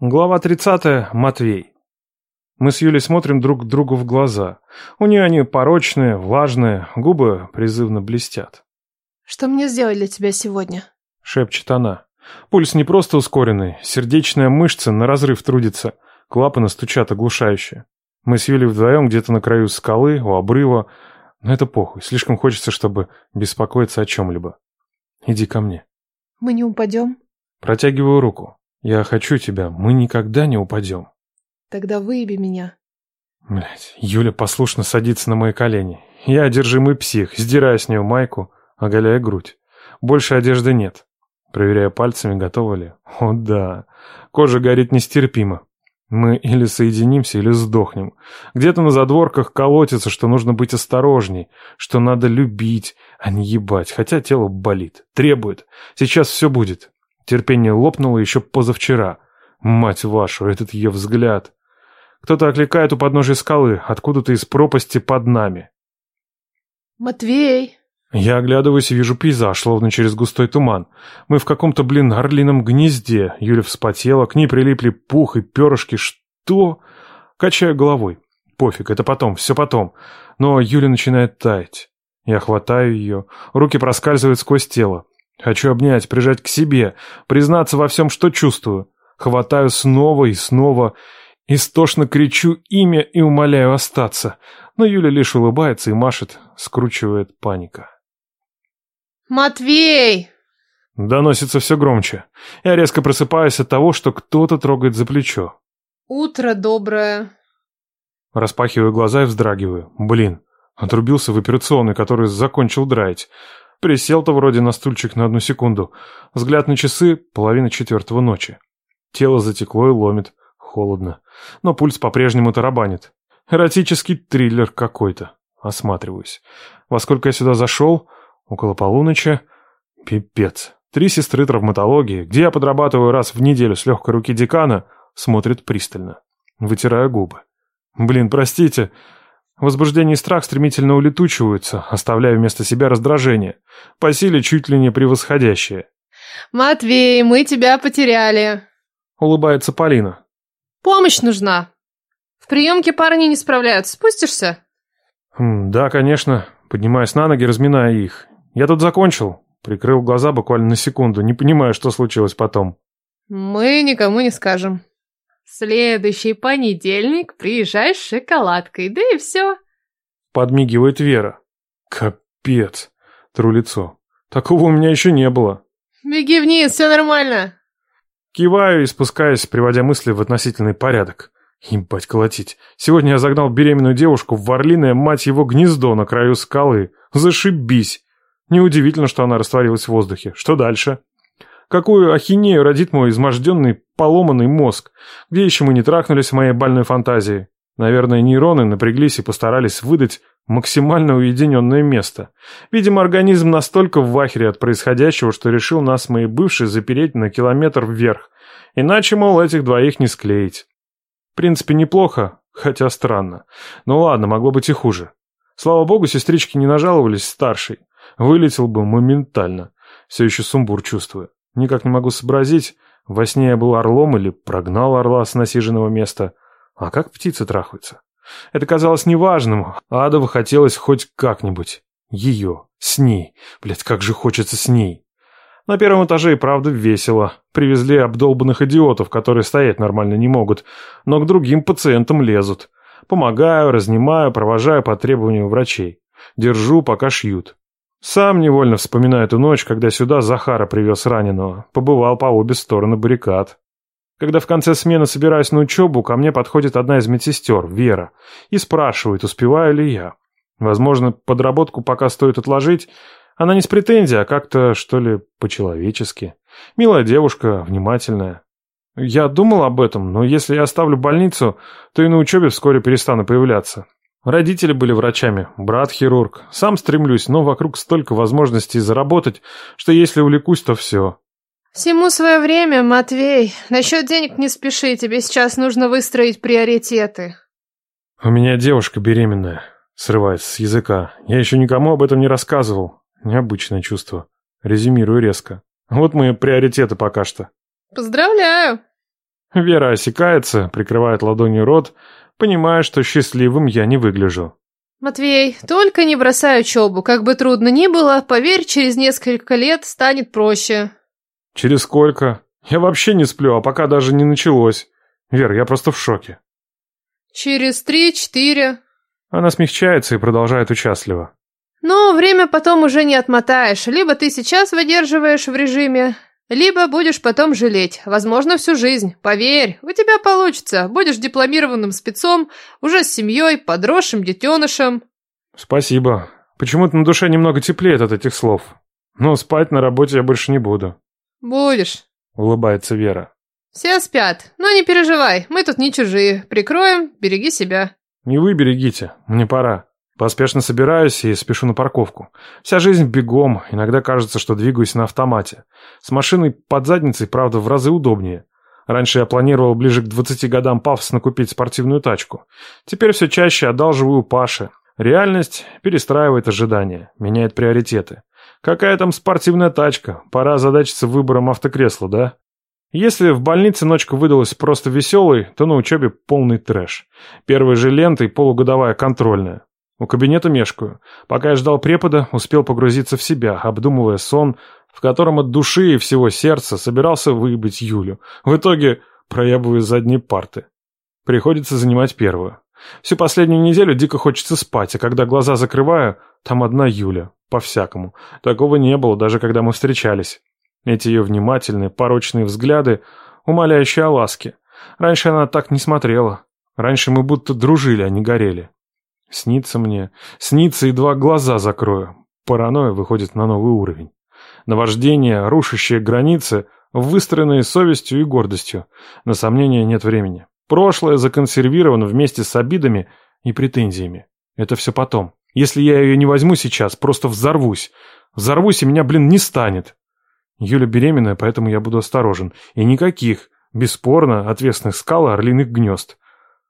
Глава 30. Матвей. Мы с Юлей смотрим друг другу в глаза. У нее они порочные, влажные, губы призывно блестят. «Что мне сделать для тебя сегодня?» — шепчет она. Пульс не просто ускоренный, сердечная мышца на разрыв трудится, клапаны стучат оглушающе. Мы с Юлей вдвоем где-то на краю скалы, у обрыва. Но это похуй, слишком хочется, чтобы беспокоиться о чем-либо. Иди ко мне. «Мы не упадем?» Протягиваю руку. Я хочу тебя, мы никогда не упадем. Тогда выеби меня. Блять, Юля послушно садится на мои колени. Я одержимый псих, сдираю с нее майку, оголяя грудь. Больше одежды нет. Проверяю пальцами, готова ли. О да, кожа горит нестерпимо. Мы или соединимся, или сдохнем. Где-то на задворках колотится, что нужно быть осторожней, что надо любить, а не ебать, хотя тело болит, требует. Сейчас все будет. Терпение лопнуло еще позавчера. Мать вашу, этот ее взгляд. Кто-то окликает у подножия скалы, откуда-то из пропасти под нами. «Матвей!» Я оглядываюсь и вижу пейзаж, словно через густой туман. Мы в каком-то, блин, орлином гнезде. Юля вспотела, к ней прилипли пух и перышки. Что? Качаю головой. Пофиг, это потом, все потом. Но Юля начинает таять. Я хватаю ее, руки проскальзывают сквозь тело. Хочу обнять, прижать к себе, признаться во всем, что чувствую. Хватаю снова и снова, истошно кричу имя и умоляю остаться. Но Юля лишь улыбается и машет, скручивает паника. «Матвей!» Доносится все громче. Я резко просыпаюсь от того, что кто-то трогает за плечо. «Утро доброе!» Распахиваю глаза и вздрагиваю. Блин, отрубился в операционной, который закончил драить. Присел-то вроде на стульчик на одну секунду. Взгляд на часы — половина четвертого ночи. Тело затекло и ломит. Холодно. Но пульс по-прежнему тарабанит. Эротический триллер какой-то. Осматриваюсь. Во сколько я сюда зашел? Около полуночи. Пипец. Три сестры травматологии, где я подрабатываю раз в неделю с легкой руки декана, смотрят пристально. Вытирая губы. Блин, простите, Возбуждение и страх стремительно улетучиваются, оставляя вместо себя раздражение, по силе чуть ли не превосходящее. «Матвей, мы тебя потеряли!» Улыбается Полина. «Помощь нужна! В приемке парни не справляются, спустишься?» «Да, конечно». Поднимаясь на ноги, разминая их. «Я тут закончил». Прикрыл глаза буквально на секунду, не понимая, что случилось потом. «Мы никому не скажем», Следующий понедельник приезжай с шоколадкой, да и все. Подмигивает Вера. Капец. Тру лицо. Такого у меня еще не было. Беги вниз, все нормально. Киваю и спускаюсь, приводя мысли в относительный порядок. Ебать колотить. Сегодня я загнал беременную девушку в орлиное, мать его, гнездо на краю скалы. Зашибись. Неудивительно, что она растворилась в воздухе. Что дальше? Какую ахинею родит мой изможденный, поломанный мозг? Где еще мы не трахнулись в моей больной фантазии? Наверное, нейроны напряглись и постарались выдать максимально уединенное место. Видимо, организм настолько в вахере от происходящего, что решил нас, мои бывшие, запереть на километр вверх. Иначе, мол, этих двоих не склеить. В принципе, неплохо, хотя странно. Ну ладно, могло быть и хуже. Слава богу, сестрички не нажаловались старшей. Вылетел бы моментально. Все еще сумбур чувствую. Никак не могу сообразить, во сне я был орлом или прогнал орла с насиженного места. А как птицы трахаются? Это казалось неважным, а Адова хотелось хоть как-нибудь. Ее. С ней. Блядь, как же хочется с ней. На первом этаже и правда весело. Привезли обдолбанных идиотов, которые стоять нормально не могут, но к другим пациентам лезут. Помогаю, разнимаю, провожаю по требованию врачей. Держу, пока шьют. Сам невольно вспоминаю эту ночь, когда сюда Захара привез раненого. Побывал по обе стороны баррикад. Когда в конце смены собираюсь на учебу, ко мне подходит одна из медсестер, Вера, и спрашивает, успеваю ли я. Возможно, подработку пока стоит отложить. Она не с претензией, а как-то, что ли, по-человечески. Милая девушка, внимательная. Я думал об этом, но если я оставлю больницу, то и на учебе вскоре перестану появляться. Родители были врачами, брат хирург. Сам стремлюсь, но вокруг столько возможностей заработать, что если увлекусь, то все. Всему свое время, Матвей. Насчет денег не спеши, тебе сейчас нужно выстроить приоритеты. У меня девушка беременная, срывается с языка. Я еще никому об этом не рассказывал. Необычное чувство. Резюмирую резко. Вот мои приоритеты пока что. Поздравляю. Вера осекается, прикрывает ладонью рот, понимая, что счастливым я не выгляжу. Матвей, только не бросай учебу. Как бы трудно ни было, поверь, через несколько лет станет проще. Через сколько? Я вообще не сплю, а пока даже не началось. Вер, я просто в шоке. Через три-четыре. Она смягчается и продолжает участливо. Но время потом уже не отмотаешь. Либо ты сейчас выдерживаешь в режиме, либо будешь потом жалеть. Возможно, всю жизнь. Поверь, у тебя получится. Будешь дипломированным спецом, уже с семьей, подросшим детенышем. Спасибо. Почему-то на душе немного теплеет от этих слов. Но спать на работе я больше не буду. Будешь. Улыбается Вера. Все спят. Но не переживай, мы тут не чужие. Прикроем, береги себя. Не вы берегите, мне пора. Поспешно собираюсь и спешу на парковку. Вся жизнь бегом, иногда кажется, что двигаюсь на автомате. С машиной под задницей, правда, в разы удобнее. Раньше я планировал ближе к 20 годам пафосно купить спортивную тачку. Теперь все чаще одалживаю Паше. Реальность перестраивает ожидания, меняет приоритеты. Какая там спортивная тачка? Пора озадачиться выбором автокресла, да? Если в больнице ночка выдалась просто веселой, то на учебе полный трэш. Первой же лентой полугодовая контрольная. У кабинета мешкаю. Пока я ждал препода, успел погрузиться в себя, обдумывая сон, в котором от души и всего сердца собирался выебать Юлю. В итоге проебываю задние парты. Приходится занимать первую. Всю последнюю неделю дико хочется спать, а когда глаза закрываю, там одна Юля. По-всякому. Такого не было, даже когда мы встречались. Эти ее внимательные, порочные взгляды, умоляющие о ласке. Раньше она так не смотрела. Раньше мы будто дружили, а не горели. Снится мне. Снится, и два глаза закрою. Паранойя выходит на новый уровень. Наваждение, рушащее границы, выстроенные совестью и гордостью. На сомнения нет времени. Прошлое законсервировано вместе с обидами и претензиями. Это все потом. Если я ее не возьму сейчас, просто взорвусь. Взорвусь, и меня, блин, не станет. Юля беременная, поэтому я буду осторожен. И никаких, бесспорно, ответственных скал орлиных гнезд.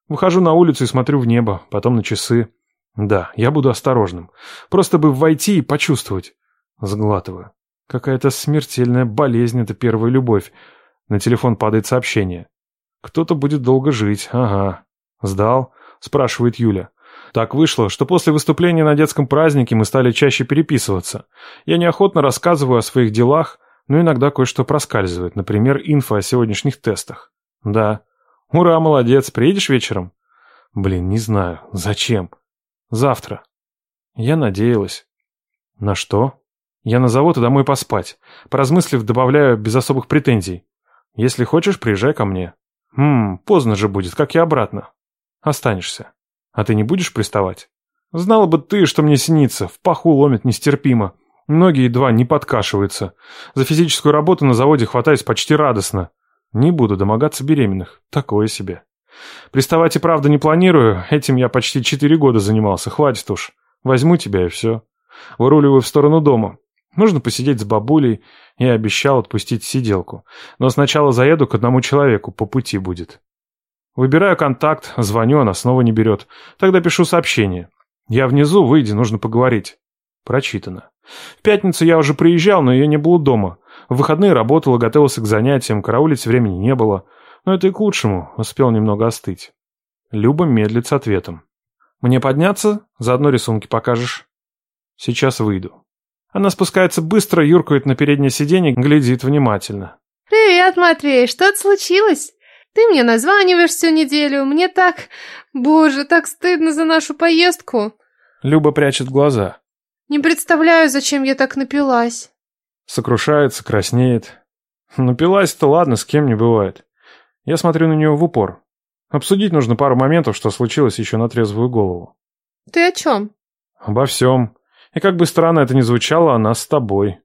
Выхожу на улицу и смотрю в небо, потом на часы. Да, я буду осторожным. Просто бы войти и почувствовать. Сглатываю. Какая-то смертельная болезнь — это первая любовь. На телефон падает сообщение. Кто-то будет долго жить, ага. Сдал? Спрашивает Юля. Так вышло, что после выступления на детском празднике мы стали чаще переписываться. Я неохотно рассказываю о своих делах, но иногда кое-что проскальзывает, например, инфо о сегодняшних тестах. Да, «Ура, молодец, приедешь вечером?» «Блин, не знаю. Зачем?» «Завтра». Я надеялась. «На что?» «Я на завод и домой поспать. Поразмыслив, добавляю без особых претензий. Если хочешь, приезжай ко мне». «Хм, поздно же будет, как и обратно». «Останешься. А ты не будешь приставать?» «Знала бы ты, что мне снится. В паху ломит нестерпимо. Ноги едва не подкашиваются. За физическую работу на заводе хватаюсь почти радостно. Не буду домогаться беременных. Такое себе. Приставать и правда не планирую. Этим я почти четыре года занимался. Хватит уж. Возьму тебя и все. Выруливаю в сторону дома. Нужно посидеть с бабулей. Я обещал отпустить сиделку. Но сначала заеду к одному человеку. По пути будет. Выбираю контакт, звоню, она снова не берет. Тогда пишу сообщение. Я внизу, выйди, нужно поговорить. Прочитано. В пятницу я уже приезжал, но ее не было дома. В выходные работал и готовился к занятиям, караулить времени не было. Но это и к лучшему, успел немного остыть. Люба медлит с ответом. «Мне подняться? Заодно рисунки покажешь». «Сейчас выйду». Она спускается быстро, юркает на переднее сиденье, глядит внимательно. «Привет, Матвей, что-то случилось? Ты мне названиваешь всю неделю, мне так... Боже, так стыдно за нашу поездку». Люба прячет глаза. «Не представляю, зачем я так напилась». Сокрушается, краснеет. Напилась-то ладно, с кем не бывает. Я смотрю на нее в упор. Обсудить нужно пару моментов, что случилось еще на трезвую голову. Ты о чем? Обо всем. И как бы странно это ни звучало, она с тобой.